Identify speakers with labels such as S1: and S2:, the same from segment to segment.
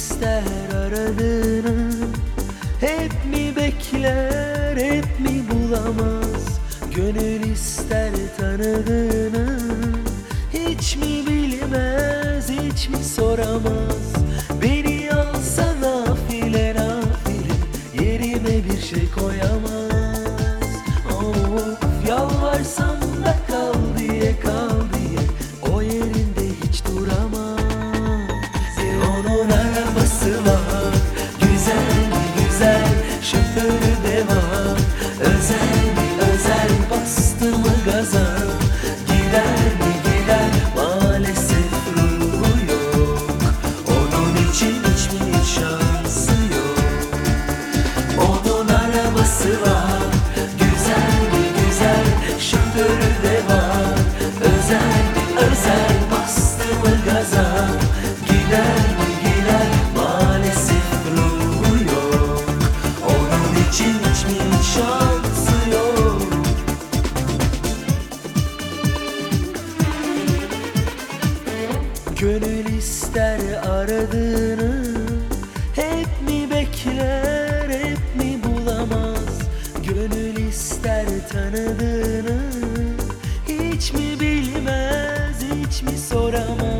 S1: ister aradığını? Hep mi bekler hep mi bulamaz? Gönül ister tanıdığını? Hiç mi bilmez hiç mi soramaz? için hiçbir şansı yok. Onun arabası var Güzel mi güzel şoförü Gönül ister aradığını Hep mi bekler hep mi bulamaz? Gönül ister tanıdığını Hiç mi bilmez hiç mi soramaz?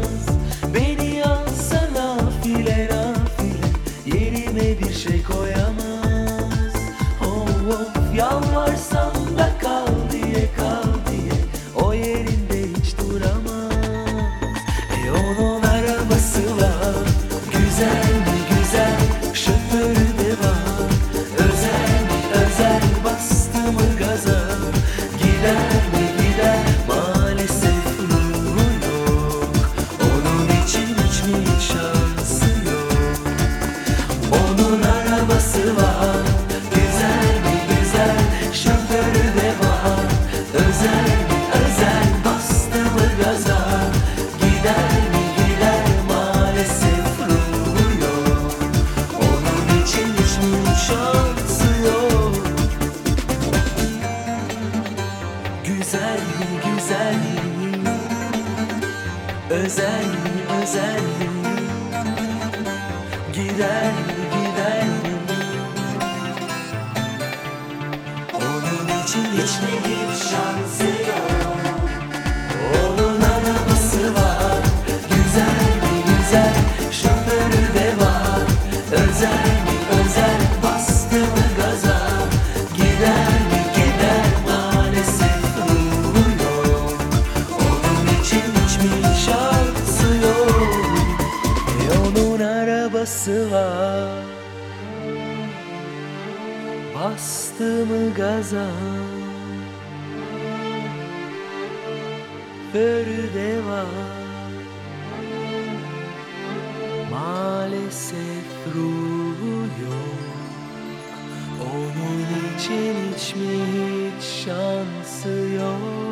S1: özel Özel özel. Gider gider Onun için hiç mi hiç şansı bastım gaza. Fördeva Maalesef ruhu yok. Onun için hiç hiç şansı yok.